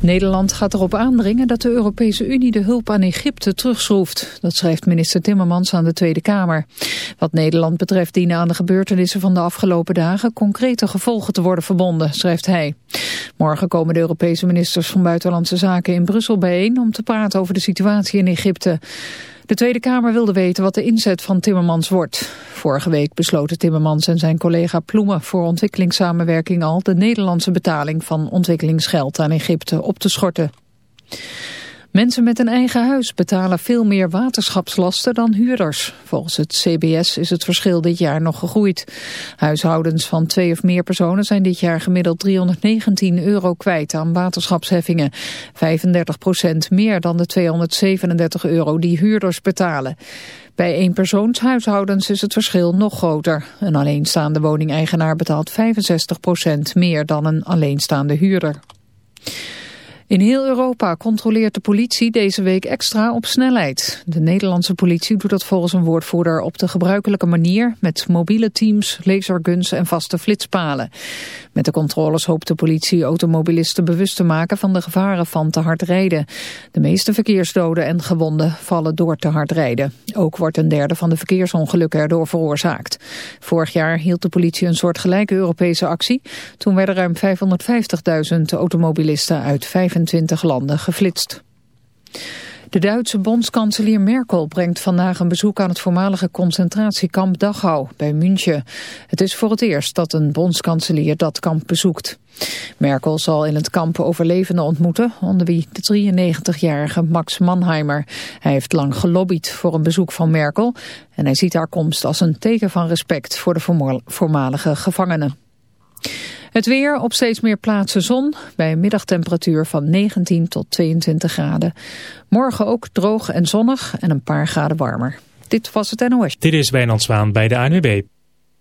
Nederland gaat erop aandringen dat de Europese Unie de hulp aan Egypte terugschroeft. Dat schrijft minister Timmermans aan de Tweede Kamer. Wat Nederland betreft dienen aan de gebeurtenissen van de afgelopen dagen concrete gevolgen te worden verbonden, schrijft hij. Morgen komen de Europese ministers van Buitenlandse Zaken in Brussel bijeen om te praten over de situatie in Egypte. De Tweede Kamer wilde weten wat de inzet van Timmermans wordt. Vorige week besloten Timmermans en zijn collega Ploemen voor ontwikkelingssamenwerking al de Nederlandse betaling van ontwikkelingsgeld aan Egypte op te schorten. Mensen met een eigen huis betalen veel meer waterschapslasten dan huurders. Volgens het CBS is het verschil dit jaar nog gegroeid. Huishoudens van twee of meer personen zijn dit jaar gemiddeld 319 euro kwijt aan waterschapsheffingen. 35 procent meer dan de 237 euro die huurders betalen. Bij eenpersoonshuishoudens is het verschil nog groter. Een alleenstaande woningeigenaar betaalt 65 procent meer dan een alleenstaande huurder. In heel Europa controleert de politie deze week extra op snelheid. De Nederlandse politie doet dat volgens een woordvoerder op de gebruikelijke manier... met mobiele teams, laserguns en vaste flitspalen. Met de controles hoopt de politie automobilisten bewust te maken... van de gevaren van te hard rijden. De meeste verkeersdoden en gewonden vallen door te hard rijden. Ook wordt een derde van de verkeersongelukken erdoor veroorzaakt. Vorig jaar hield de politie een soort gelijke Europese actie. Toen werden ruim 550.000 automobilisten uit 25 landen geflitst. De Duitse bondskanselier Merkel brengt vandaag een bezoek aan het voormalige concentratiekamp Dachau bij München. Het is voor het eerst dat een bondskanselier dat kamp bezoekt. Merkel zal in het kamp overlevenden ontmoeten, onder wie de 93-jarige Max Mannheimer. Hij heeft lang gelobbyd voor een bezoek van Merkel en hij ziet haar komst als een teken van respect voor de voormalige gevangenen. Het weer op steeds meer plaatsen zon, bij een middagtemperatuur van 19 tot 22 graden. Morgen ook droog en zonnig en een paar graden warmer. Dit was het NOS. Dit is Wijnand Zwaan bij de ANWB.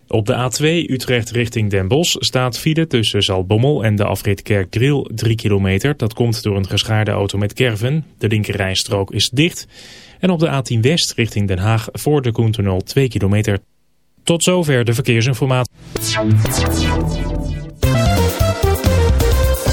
Op de A2 Utrecht richting Den Bosch staat file tussen Zalbommel en de afrit Kerkdriel 3 kilometer. Dat komt door een geschaarde auto met kerven. De linkerrijstrook is dicht. En op de A10 West richting Den Haag voor de Koentunnel 2 kilometer. Tot zover de verkeersinformatie.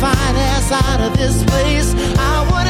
fine ass out of this place. I wanna.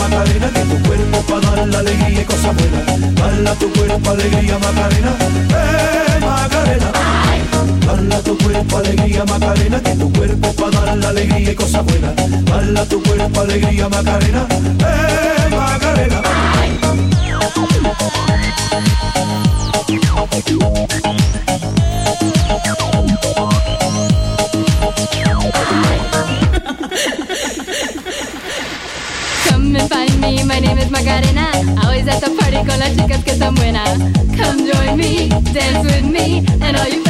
Baila tu cuerpo, para dar la alegría y cosas buenas. Baila tu cuerpo, alegría, Macarena, eh, Macarena. Dala tu cuerpo alegría Macarena, que tu cuerpo para dar la alegría y cosas buenas. Dala tu cuerpo alegría Macarena, eh Macarena. Come and find me, my name is Macarena. Always at the party con las chicas que están buenas. Come join me, dance with me, and all you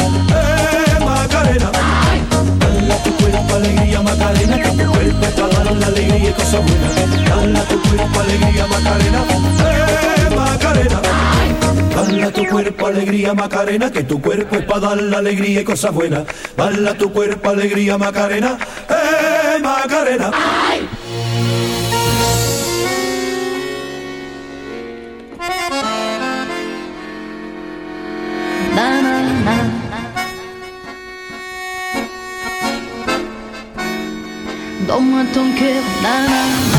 buenas. Dala tu cuerpo alegría Macarena, eh Macarena. Dala tu cuerpo alegría Macarena, que tu cuerpo es para dar la alegría y cosas buenas. Dala tu cuerpo alegría Macarena, eh Macarena. Donne-moi cœur, nanana.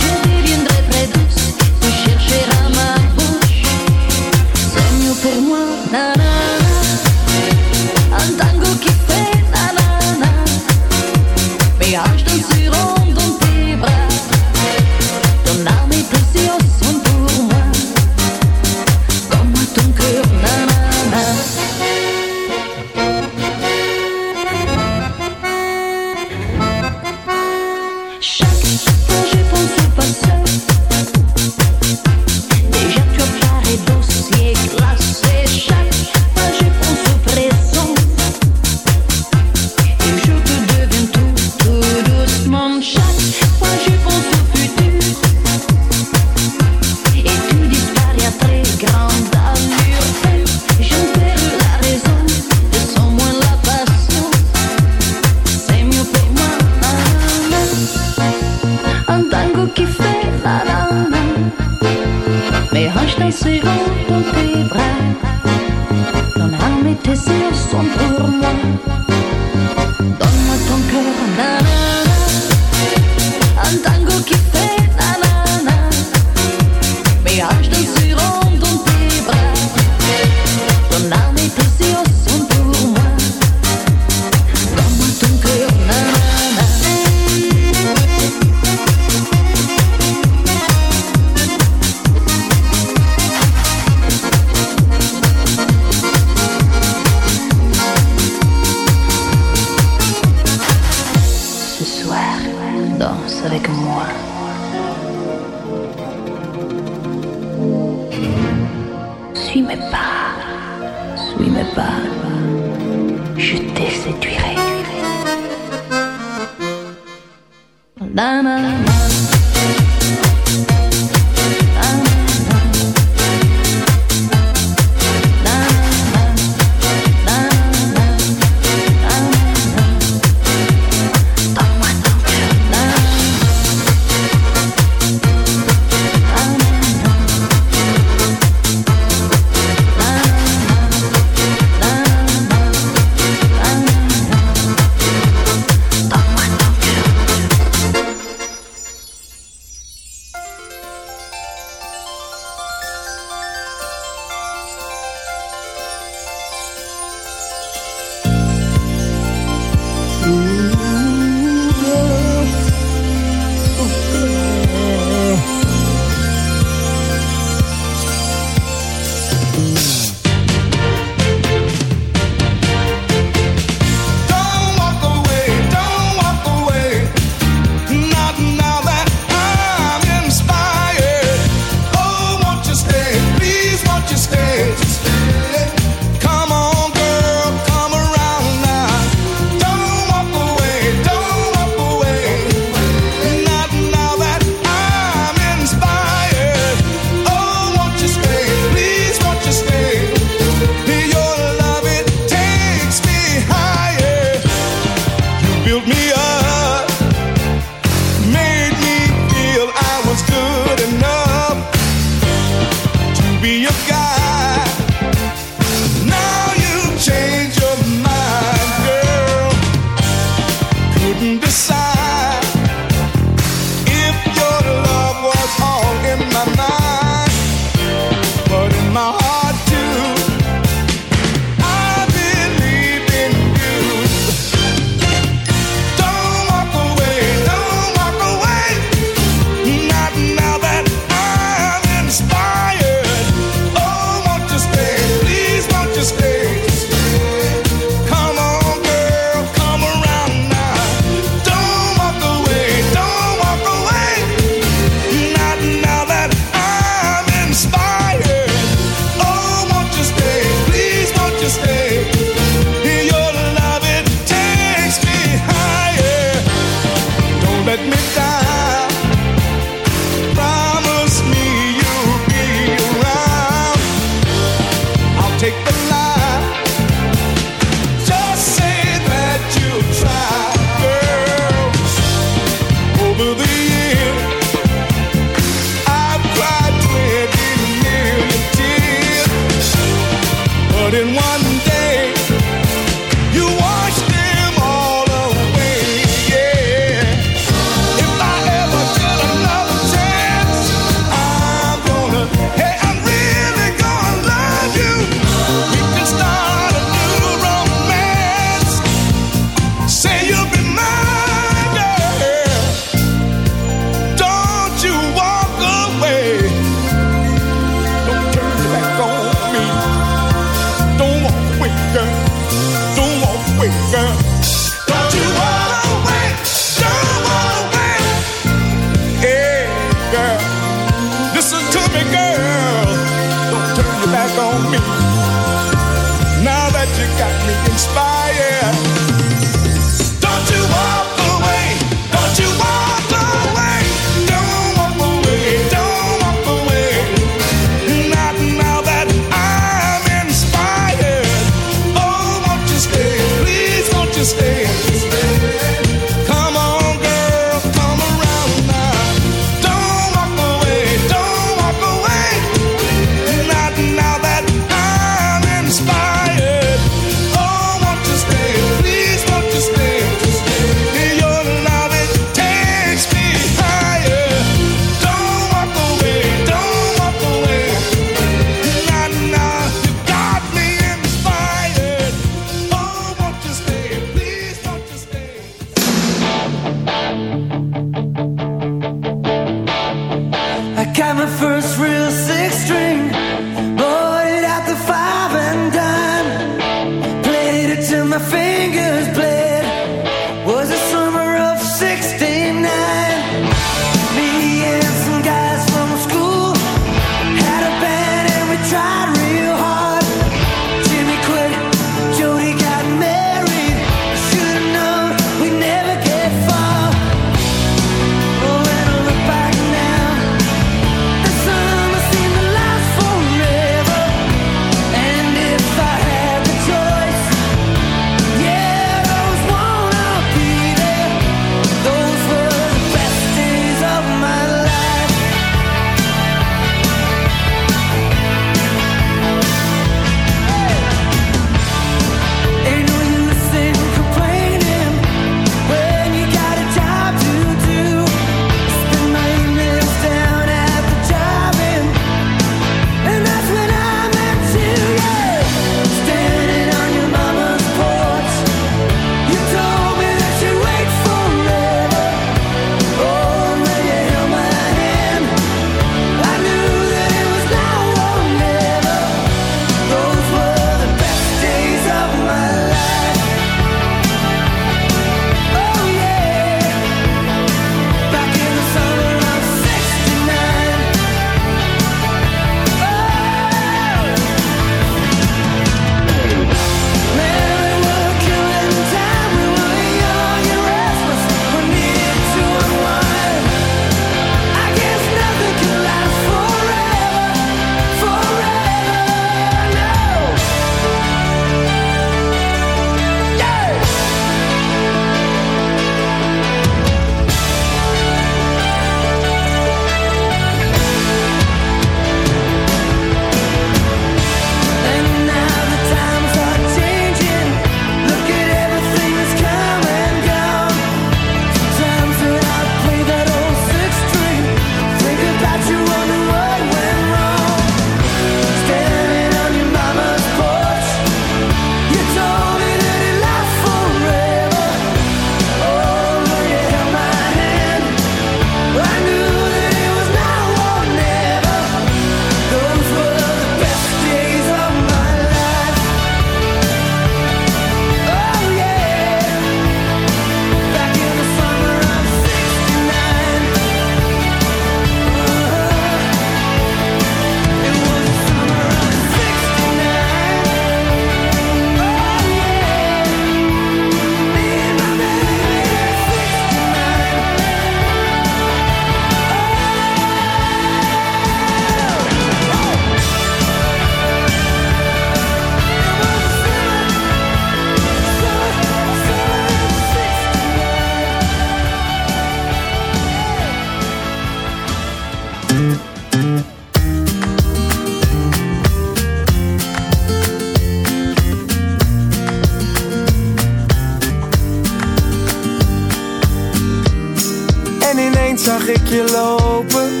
Zag ik je lopen.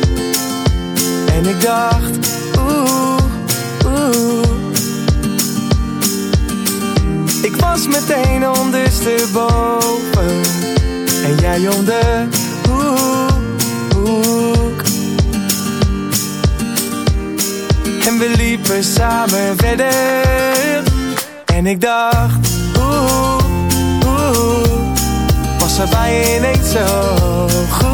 En ik dacht, oeh, oeh. Ik was meteen ondersteboven. En jij onder, oeh, oeh. En we liepen samen verder. En ik dacht, oeh, oeh. Was erbij ineens zo goed?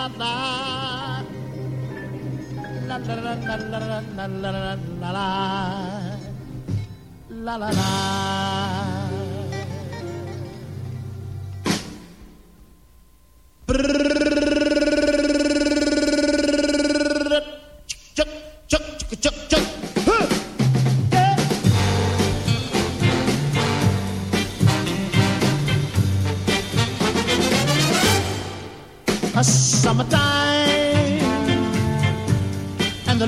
la la la la la la la la la la la la Brrrr.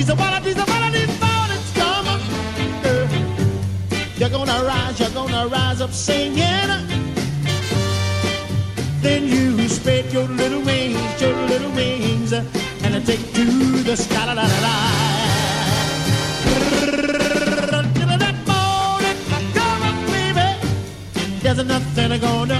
Of these, one of these, one of these mornings come, girl. You're gonna rise, you're gonna rise up singing. Then you spread your little wings, your little wings, and take to the sky. La, la, la, la. That morning, come on, baby. There's nothing gonna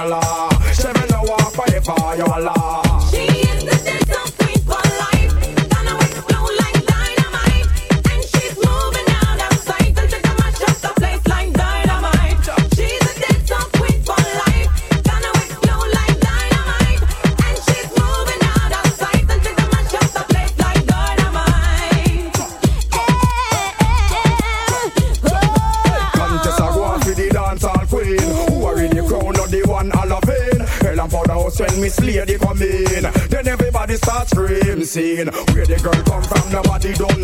your love. insane. Where the girl come from, nobody don't